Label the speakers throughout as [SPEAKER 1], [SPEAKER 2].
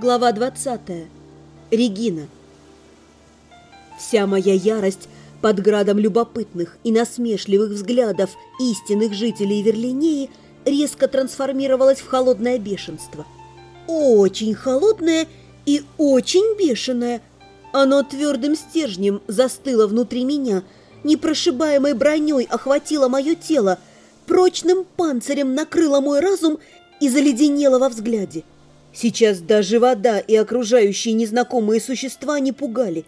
[SPEAKER 1] Глава 20. Регина. Вся моя ярость под градом любопытных и насмешливых взглядов истинных жителей Верлинеи резко трансформировалась в холодное бешенство. Очень холодное и очень бешеное. Оно твердым стержнем застыло внутри меня, непрошибаемой броней охватило мое тело, прочным панцирем накрыло мой разум и заледенело во взгляде. Сейчас даже вода и окружающие незнакомые существа не пугали.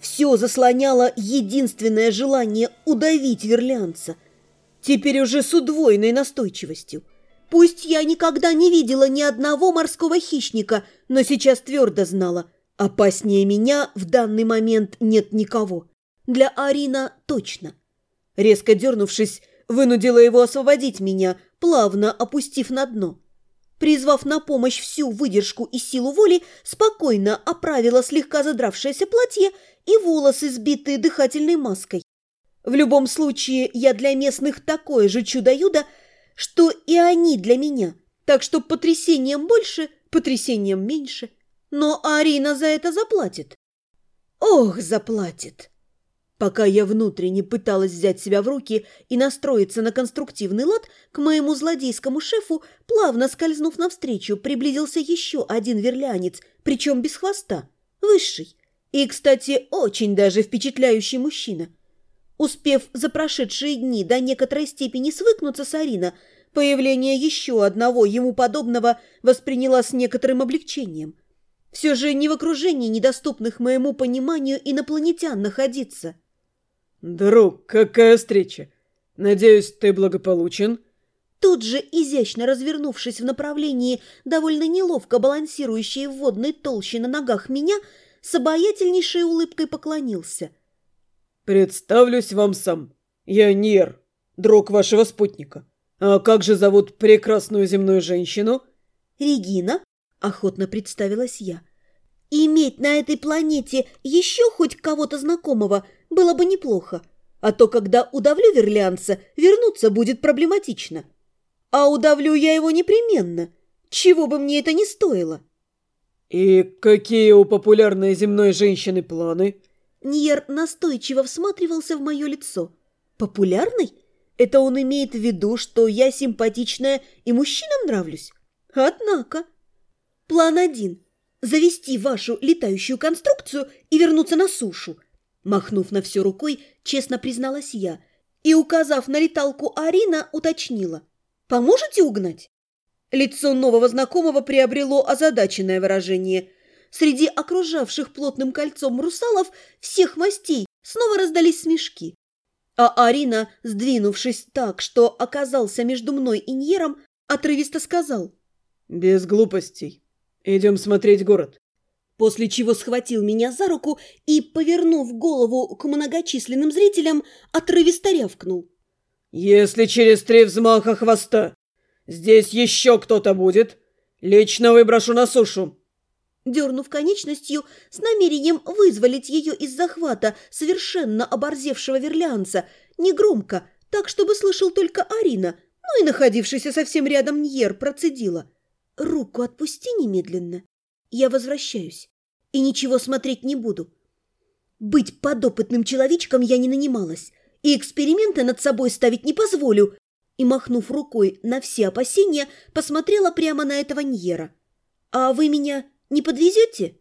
[SPEAKER 1] Все заслоняло единственное желание удавить верлянца. Теперь уже с удвоенной настойчивостью. Пусть я никогда не видела ни одного морского хищника, но сейчас твердо знала, опаснее меня в данный момент нет никого. Для Арина точно. Резко дернувшись, вынудила его освободить меня, плавно опустив на дно призвав на помощь всю выдержку и силу воли, спокойно оправила слегка задравшееся платье и волосы, сбитые дыхательной маской. В любом случае, я для местных такое же чудо-юдо, что и они для меня, так что потрясением больше, потрясением меньше. Но Арина за это заплатит. Ох, заплатит! Пока я внутренне пыталась взять себя в руки и настроиться на конструктивный лад, к моему злодейскому шефу, плавно скользнув навстречу, приблизился еще один верлянец, причем без хвоста, высший. И, кстати, очень даже впечатляющий мужчина. Успев за прошедшие дни до некоторой степени свыкнуться с Арина, появление еще одного ему подобного восприняла с некоторым облегчением. Все же не в окружении недоступных моему пониманию инопланетян находиться –
[SPEAKER 2] «Друг, какая встреча! Надеюсь, ты благополучен?»
[SPEAKER 1] Тут же, изящно развернувшись в направлении довольно неловко балансирующей в водной толще на ногах меня, с обаятельнейшей улыбкой поклонился.
[SPEAKER 2] «Представлюсь вам сам. Я Нир, друг вашего спутника. А как же зовут прекрасную земную женщину?»
[SPEAKER 1] «Регина», — охотно представилась я. «Иметь на этой планете еще хоть кого-то знакомого — было бы неплохо, а то, когда удавлю верлянца, вернуться будет проблематично. А удавлю я его непременно, чего бы мне это ни стоило.
[SPEAKER 2] «И какие у популярной земной женщины планы?»
[SPEAKER 1] Ньер настойчиво всматривался в мое лицо. «Популярный? Это он имеет в виду, что я симпатичная и мужчинам нравлюсь? Однако...» «План один – завести вашу летающую конструкцию и вернуться на сушу. Махнув на все рукой, честно призналась я и, указав на леталку Арина, уточнила. «Поможете угнать?» Лицо нового знакомого приобрело озадаченное выражение. Среди окружавших плотным кольцом русалов всех мастей снова раздались смешки. А Арина, сдвинувшись так, что оказался между мной и Ньером, отрывисто сказал.
[SPEAKER 2] «Без глупостей. Идем смотреть город»
[SPEAKER 1] после чего схватил меня за руку и, повернув голову к многочисленным зрителям, отрывисто рявкнул.
[SPEAKER 2] «Если через три взмаха хвоста здесь еще кто-то будет, лично выброшу на сушу!»
[SPEAKER 1] Дернув конечностью с намерением вызволить ее из захвата совершенно оборзевшего верлянца, негромко, так, чтобы слышал только Арина, ну и находившийся совсем рядом Ньер процедила. «Руку отпусти немедленно. Я возвращаюсь и ничего смотреть не буду. Быть подопытным человечком я не нанималась, и эксперименты над собой ставить не позволю. И, махнув рукой на все опасения, посмотрела прямо на этого Ньера. «А вы меня не подвезете?»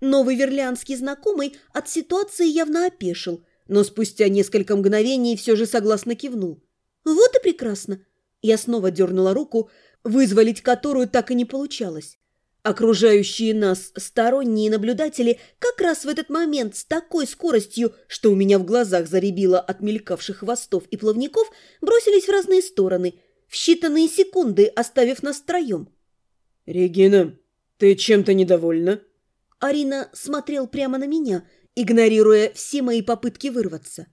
[SPEAKER 1] Новый верлианский знакомый от ситуации явно опешил, но спустя несколько мгновений все же согласно кивнул. «Вот и прекрасно!» Я снова дернула руку, вызволить которую так и не получалось. Окружающие нас сторонние наблюдатели как раз в этот момент с такой скоростью, что у меня в глазах заребило от мелькавших хвостов и плавников, бросились в разные стороны, в считанные секунды оставив нас втроем.
[SPEAKER 2] «Регина, ты чем-то недовольна?»
[SPEAKER 1] Арина смотрел прямо на меня, игнорируя все мои попытки вырваться.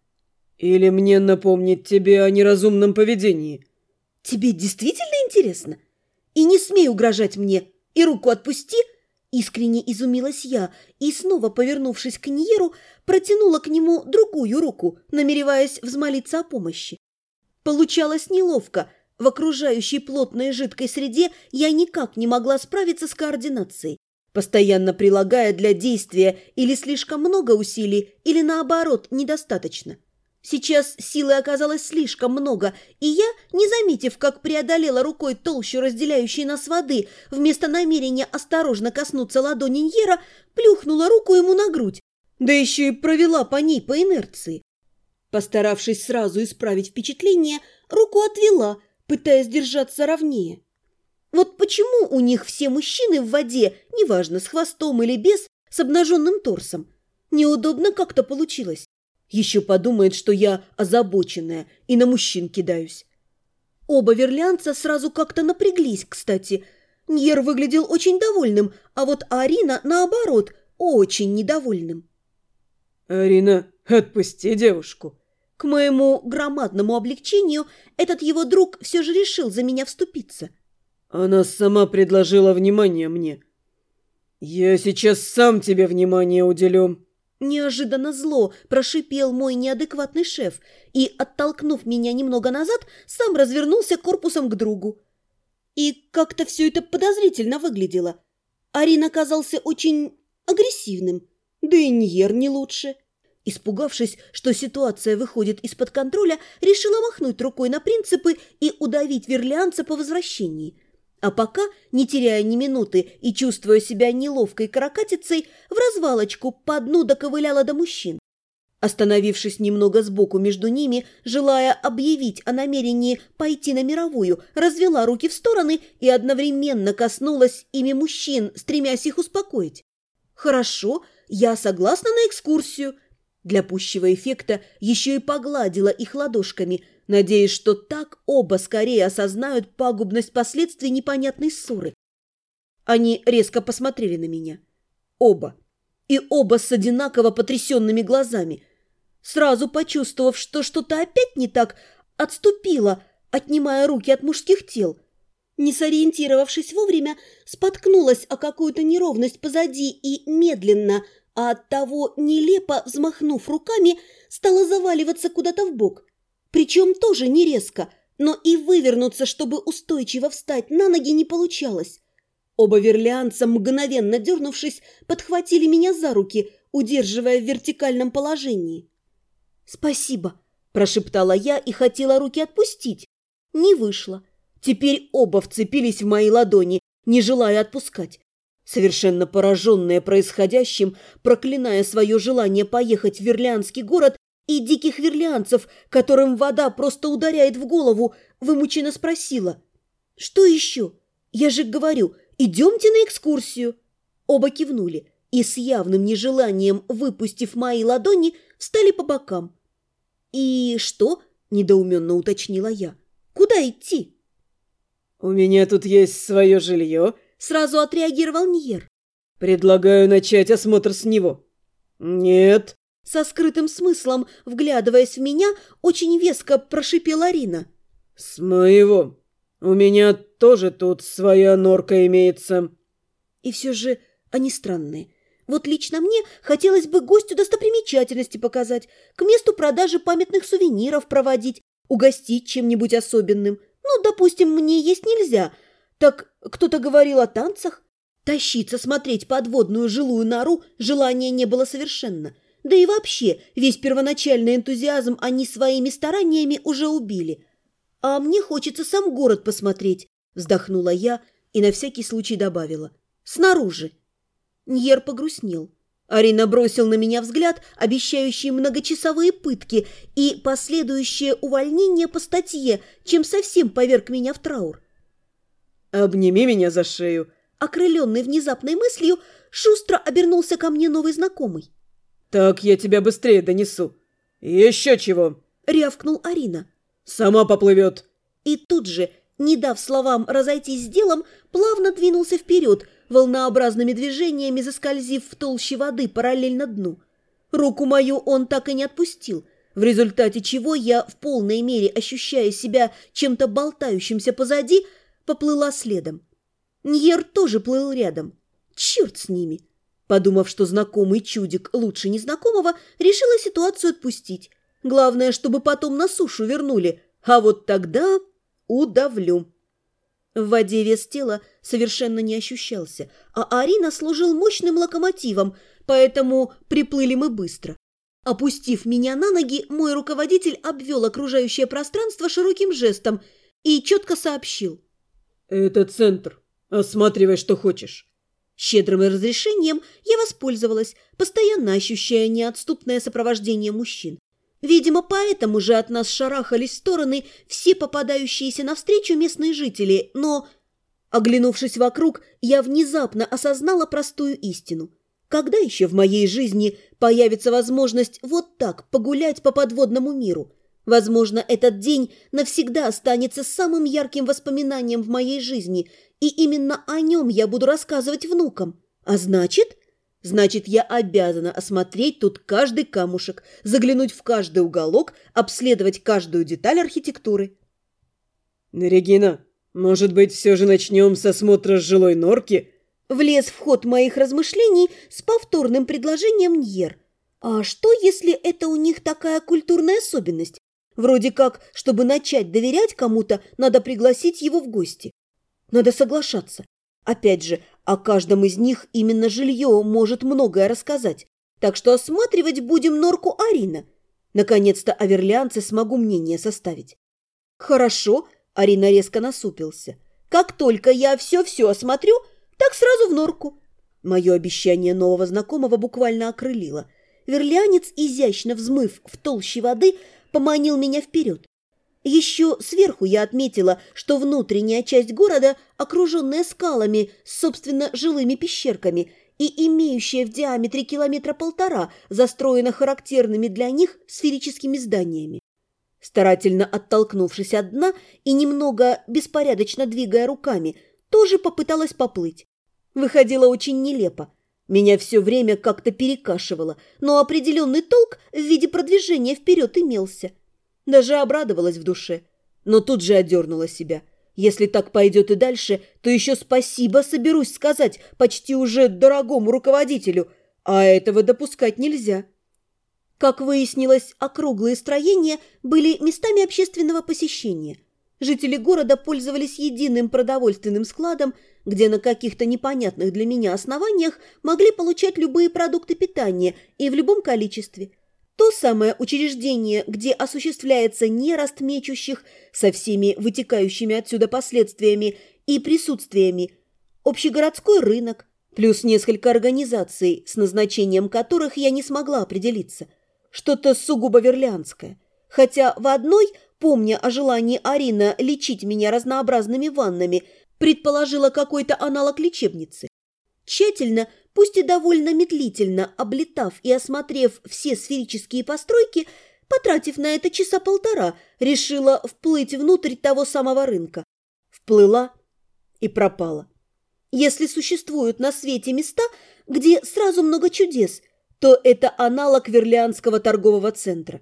[SPEAKER 2] «Или мне напомнить тебе о неразумном поведении?»
[SPEAKER 1] «Тебе действительно интересно? И не смей угрожать мне!» И руку отпусти!» Искренне изумилась я и, снова повернувшись к Ньеру, протянула к нему другую руку, намереваясь взмолиться о помощи. Получалось неловко. В окружающей плотной жидкой среде я никак не могла справиться с координацией. постоянно прилагая для действия или слишком много усилий, или наоборот, недостаточно. Сейчас силы оказалось слишком много, и я, не заметив, как преодолела рукой толщу разделяющей нас воды, вместо намерения осторожно коснуться ладони Ньера, плюхнула руку ему на грудь, да еще и провела по ней по инерции. Постаравшись сразу исправить впечатление, руку отвела, пытаясь держаться ровнее. Вот почему у них все мужчины в воде, неважно, с хвостом или без, с обнаженным торсом? Неудобно как-то получилось. Еще подумает, что я озабоченная и на мужчин кидаюсь. Оба верлянца сразу как-то напряглись, кстати. Ньер выглядел очень довольным, а вот Арина, наоборот, очень недовольным.
[SPEAKER 2] «Арина, отпусти девушку!»
[SPEAKER 1] К моему громадному облегчению этот его друг все же решил за меня вступиться.
[SPEAKER 2] «Она сама предложила внимание мне. Я сейчас сам тебе внимание уделю».
[SPEAKER 1] Неожиданно зло прошипел мой неадекватный шеф и, оттолкнув меня немного назад, сам развернулся корпусом к другу. И как-то все это подозрительно выглядело. Арин оказался очень агрессивным, да и Ньер не лучше. Испугавшись, что ситуация выходит из-под контроля, решила махнуть рукой на принципы и удавить верлианца по возвращении – а пока, не теряя ни минуты и чувствуя себя неловкой каракатицей, в развалочку по дну доковыляла до мужчин. Остановившись немного сбоку между ними, желая объявить о намерении пойти на мировую, развела руки в стороны и одновременно коснулась ими мужчин, стремясь их успокоить. «Хорошо, я согласна на экскурсию». Для пущего эффекта еще и погладила их ладошками, надеясь, что так оба скорее осознают пагубность последствий непонятной ссоры. Они резко посмотрели на меня. Оба. И оба с одинаково потрясенными глазами. Сразу почувствовав, что что-то опять не так, отступила, отнимая руки от мужских тел. Не сориентировавшись вовремя, споткнулась о какую-то неровность позади и медленно, а оттого нелепо взмахнув руками, стала заваливаться куда-то в бок. Причем тоже не резко, но и вывернуться, чтобы устойчиво встать на ноги, не получалось. Оба верлианца, мгновенно дернувшись, подхватили меня за руки, удерживая в вертикальном положении. «Спасибо», – прошептала я и хотела руки отпустить. Не вышло. Теперь оба вцепились в мои ладони, не желая отпускать. Совершенно пораженная происходящим, проклиная свое желание поехать в Верлианский город, и диких верлианцев, которым вода просто ударяет в голову, вымученно спросила. «Что еще? Я же говорю, идемте на экскурсию». Оба кивнули и с явным нежеланием, выпустив мои ладони, встали по бокам. «И что?» – недоуменно уточнила я. «Куда идти?»
[SPEAKER 2] «У меня тут есть свое жилье», –
[SPEAKER 1] сразу отреагировал Ньер.
[SPEAKER 2] «Предлагаю начать осмотр с него». «Нет»,
[SPEAKER 1] со скрытым смыслом, вглядываясь в меня, очень веско прошипела Арина.
[SPEAKER 2] «С моего. У меня тоже тут своя норка имеется».
[SPEAKER 1] И все же они странные. Вот лично мне хотелось бы гостю достопримечательности показать, к месту продажи памятных сувениров проводить, угостить чем-нибудь особенным. Ну, допустим, мне есть нельзя. Так кто-то говорил о танцах. Тащиться смотреть подводную жилую нору желания не было совершенно. Да и вообще, весь первоначальный энтузиазм они своими стараниями уже убили. А мне хочется сам город посмотреть, вздохнула я и на всякий случай добавила. Снаружи. Ньер погрустнел. Арина бросил на меня взгляд, обещающий многочасовые пытки и последующее увольнение по статье, чем совсем поверг меня в траур.
[SPEAKER 2] «Обними меня за шею!»
[SPEAKER 1] Окрыленный внезапной мыслью, шустро обернулся ко мне новый знакомый.
[SPEAKER 2] «Так я тебя быстрее донесу. Еще чего!»
[SPEAKER 1] — рявкнул Арина.
[SPEAKER 2] «Сама поплывет!»
[SPEAKER 1] И тут же, не дав словам разойтись с делом, плавно двинулся вперед, волнообразными движениями заскользив в толще воды параллельно дну. Руку мою он так и не отпустил, в результате чего я, в полной мере ощущая себя чем-то болтающимся позади, поплыла следом. Ньер тоже плыл рядом. Черт с ними! Подумав, что знакомый чудик лучше незнакомого, решила ситуацию отпустить. Главное, чтобы потом на сушу вернули, а вот тогда удавлю. В воде вес тела совершенно не ощущался, а Арина служил мощным локомотивом, поэтому приплыли мы быстро. Опустив меня на ноги, мой руководитель обвел окружающее пространство широким жестом и четко сообщил.
[SPEAKER 2] «Это центр. Осматривай, что хочешь».
[SPEAKER 1] Щедрым разрешением я воспользовалась, постоянно ощущая неотступное сопровождение мужчин. Видимо, поэтому же от нас шарахались стороны все попадающиеся навстречу местные жители, но, оглянувшись вокруг, я внезапно осознала простую истину. Когда еще в моей жизни появится возможность вот так погулять по подводному миру? Возможно, этот день навсегда останется самым ярким воспоминанием в моей жизни, и именно о нем я буду рассказывать внукам. А значит, значит, я обязана осмотреть тут каждый камушек, заглянуть в каждый уголок, обследовать каждую деталь архитектуры.
[SPEAKER 2] «Регина, может быть, все же начнем с осмотра жилой норки?»
[SPEAKER 1] Влез в ход моих размышлений с повторным предложением Ньер. А что, если это у них такая культурная особенность? Вроде как, чтобы начать доверять кому-то, надо пригласить его в гости. Надо соглашаться. Опять же, о каждом из них именно жилье может многое рассказать. Так что осматривать будем норку Арина. Наконец-то о верлианце смогу мнение составить. Хорошо, Арина резко насупился. Как только я все-все осмотрю, так сразу в норку. Мое обещание нового знакомого буквально окрылило. Верлианец, изящно взмыв в толще воды, поманил меня вперед. Еще сверху я отметила, что внутренняя часть города, окруженная скалами собственно, жилыми пещерками и имеющая в диаметре километра полтора, застроена характерными для них сферическими зданиями. Старательно оттолкнувшись от дна и немного беспорядочно двигая руками, тоже попыталась поплыть. Выходило очень нелепо. Меня все время как-то перекашивало, но определенный толк в виде продвижения вперед имелся – даже обрадовалась в душе, но тут же одернула себя. Если так пойдет и дальше, то еще спасибо соберусь сказать почти уже дорогому руководителю, а этого допускать нельзя. Как выяснилось, округлые строения были местами общественного посещения. Жители города пользовались единым продовольственным складом, где на каких-то непонятных для меня основаниях могли получать любые продукты питания и в любом количестве – то самое учреждение, где осуществляется нерост мечущих со всеми вытекающими отсюда последствиями и присутствиями, общегородской рынок, плюс несколько организаций, с назначением которых я не смогла определиться. Что-то сугубо верлианское. Хотя в одной, помня о желании Арина лечить меня разнообразными ваннами, предположила какой-то аналог лечебницы. Тщательно – пусть и довольно медлительно облетав и осмотрев все сферические постройки, потратив на это часа полтора, решила вплыть внутрь того самого рынка. Вплыла и пропала. Если существуют на свете места, где сразу много чудес, то это аналог Верлианского торгового центра.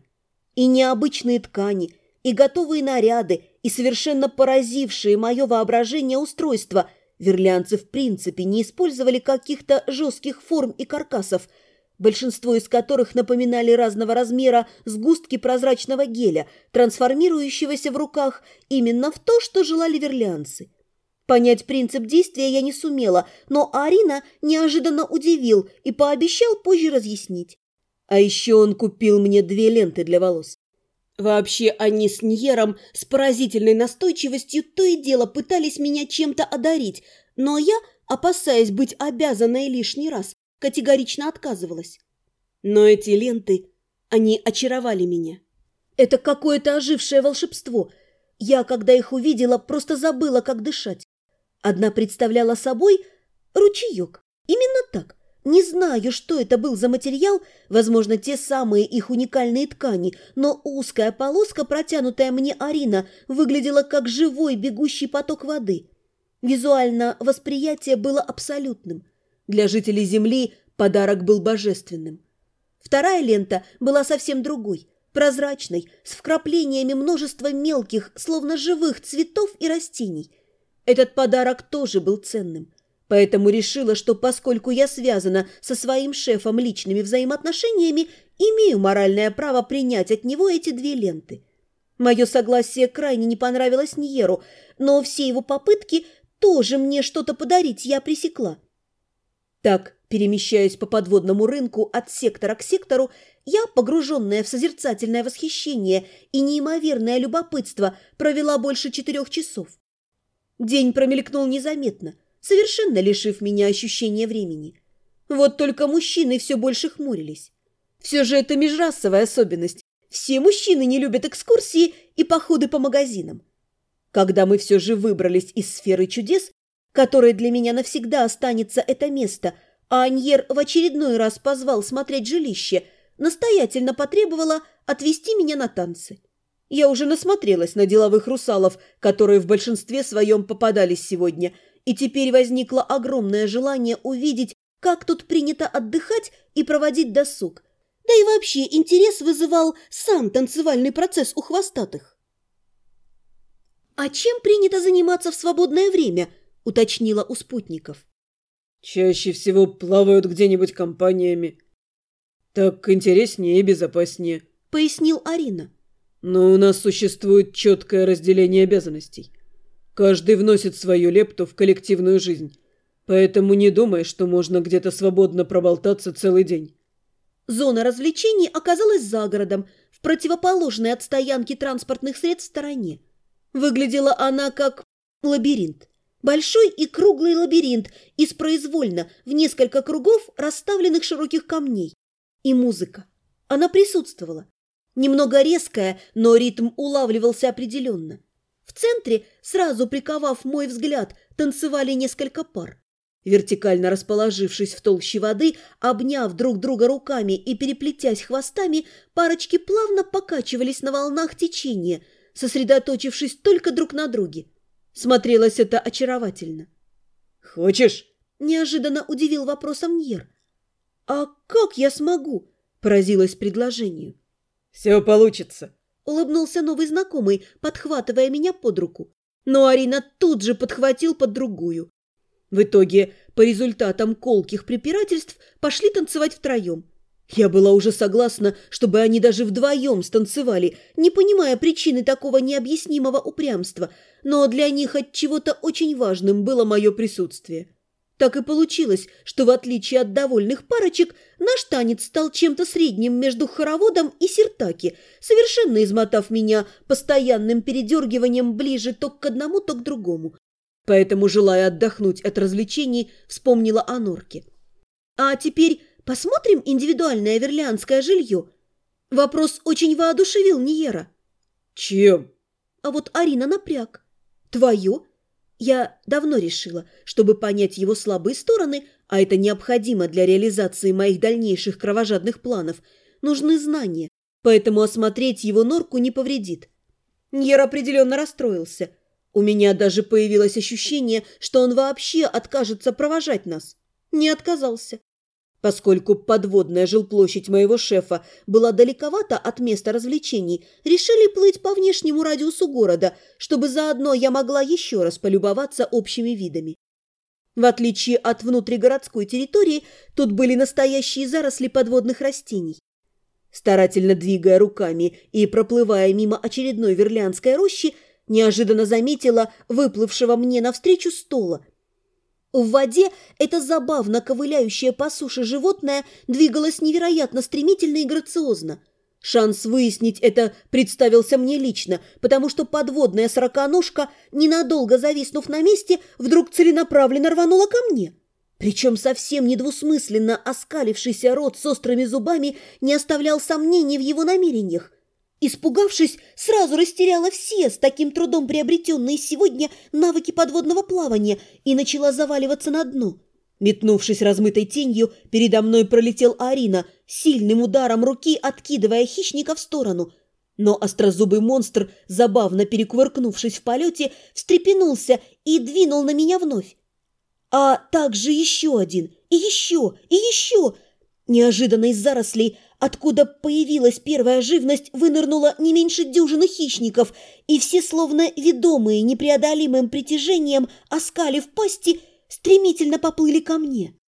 [SPEAKER 1] И необычные ткани, и готовые наряды, и совершенно поразившие мое воображение устройства – Верлянцы в принципе не использовали каких-то жестких форм и каркасов, большинство из которых напоминали разного размера сгустки прозрачного геля, трансформирующегося в руках именно в то, что желали верлянцы. Понять принцип действия я не сумела, но Арина неожиданно удивил и пообещал позже разъяснить. А еще он купил мне две ленты для волос. Вообще они с Ньером с поразительной настойчивостью то и дело пытались меня чем-то одарить, но я, опасаясь быть обязанной лишний раз, категорично отказывалась. Но эти ленты, они очаровали меня. Это какое-то ожившее волшебство. Я, когда их увидела, просто забыла, как дышать. Одна представляла собой ручеек. Именно так. Не знаю, что это был за материал, возможно, те самые их уникальные ткани, но узкая полоска, протянутая мне Арина, выглядела как живой бегущий поток воды. Визуально восприятие было абсолютным. Для жителей Земли подарок был божественным. Вторая лента была совсем другой, прозрачной, с вкраплениями множества мелких, словно живых цветов и растений. Этот подарок тоже был ценным – Поэтому решила, что поскольку я связана со своим шефом личными взаимоотношениями, имею моральное право принять от него эти две ленты. Мое согласие крайне не понравилось Ньеру, но все его попытки тоже мне что-то подарить, я пресекла. Так, перемещаясь по подводному рынку от сектора к сектору, я, погруженная в созерцательное восхищение и неимоверное любопытство, провела больше четырех часов. День промелькнул незаметно, совершенно лишив меня ощущения времени. Вот только мужчины все больше хмурились. Все же это межрасовая особенность. Все мужчины не любят экскурсии и походы по магазинам. Когда мы все же выбрались из сферы чудес, которой для меня навсегда останется это место, а Аньер в очередной раз позвал смотреть жилище, настоятельно потребовала отвезти меня на танцы. Я уже насмотрелась на деловых русалов, которые в большинстве своем попадались сегодня, и теперь возникло огромное желание увидеть, как тут принято отдыхать и проводить досуг. Да и вообще интерес вызывал сам танцевальный процесс у хвостатых. «А чем принято заниматься в свободное время?» – уточнила у спутников.
[SPEAKER 2] «Чаще всего плавают где-нибудь компаниями. Так интереснее и безопаснее», –
[SPEAKER 1] пояснил Арина.
[SPEAKER 2] «Но у нас существует четкое разделение обязанностей. Каждый вносит свою лепту в коллективную жизнь, поэтому не думай, что можно где-то свободно проболтаться целый день».
[SPEAKER 1] Зона развлечений оказалась за городом, в противоположной от стоянки транспортных средств стороне. Выглядела она как лабиринт. Большой и круглый лабиринт из произвольно в несколько кругов расставленных широких камней. И музыка. Она присутствовала. Немного резкая, но ритм улавливался определенно. В центре, сразу приковав мой взгляд, танцевали несколько пар. Вертикально расположившись в толще воды, обняв друг друга руками и переплетясь хвостами, парочки плавно покачивались на волнах течения – сосредоточившись только друг на друге. Смотрелось это очаровательно.
[SPEAKER 2] «Хочешь?»
[SPEAKER 1] – неожиданно удивил вопросом Ньер. «А как я смогу?» – поразилась предложению.
[SPEAKER 2] «Все получится», –
[SPEAKER 1] улыбнулся новый знакомый, подхватывая меня под руку. Но Арина тут же подхватил под другую. В итоге, по результатам колких препирательств, пошли танцевать втроем. Я была уже согласна, чтобы они даже вдвоем станцевали, не понимая причины такого необъяснимого упрямства, но для них от чего-то очень важным было мое присутствие. Так и получилось, что в отличие от довольных парочек, наш танец стал чем-то средним между хороводом и сиртаки, совершенно измотав меня постоянным передергиванием ближе то к одному, то к другому. Поэтому, желая отдохнуть от развлечений, вспомнила о норке. А теперь Посмотрим индивидуальное верлианское жилье. Вопрос очень воодушевил Ниера.
[SPEAKER 2] Чем?
[SPEAKER 1] А вот Арина напряг. Твое? Я давно решила, чтобы понять его слабые стороны, а это необходимо для реализации моих дальнейших кровожадных планов, нужны знания, поэтому осмотреть его норку не повредит. Ньер определенно расстроился. У меня даже появилось ощущение, что он вообще откажется провожать нас. Не отказался. Поскольку подводная жилплощадь моего шефа была далековато от места развлечений, решили плыть по внешнему радиусу города, чтобы заодно я могла еще раз полюбоваться общими видами. В отличие от внутригородской территории, тут были настоящие заросли подводных растений. Старательно двигая руками и проплывая мимо очередной верлянской рощи, неожиданно заметила выплывшего мне навстречу стола – в воде это забавно ковыляющее по суше животное двигалось невероятно стремительно и грациозно. Шанс выяснить это представился мне лично, потому что подводная сороконожка, ненадолго зависнув на месте, вдруг целенаправленно рванула ко мне. Причем совсем недвусмысленно оскалившийся рот с острыми зубами не оставлял сомнений в его намерениях. Испугавшись, сразу растеряла все с таким трудом приобретенные сегодня навыки подводного плавания и начала заваливаться на дно. Метнувшись размытой тенью, передо мной пролетел Арина, сильным ударом руки откидывая хищника в сторону. Но острозубый монстр, забавно перекувыркнувшись в полете, встрепенулся и двинул на меня вновь. А также еще один, и еще, и еще. Неожиданно из зарослей Откуда появилась первая живность, вынырнула не меньше дюжины хищников, и все, словно ведомые непреодолимым притяжением, оскалив пасти, стремительно поплыли ко мне.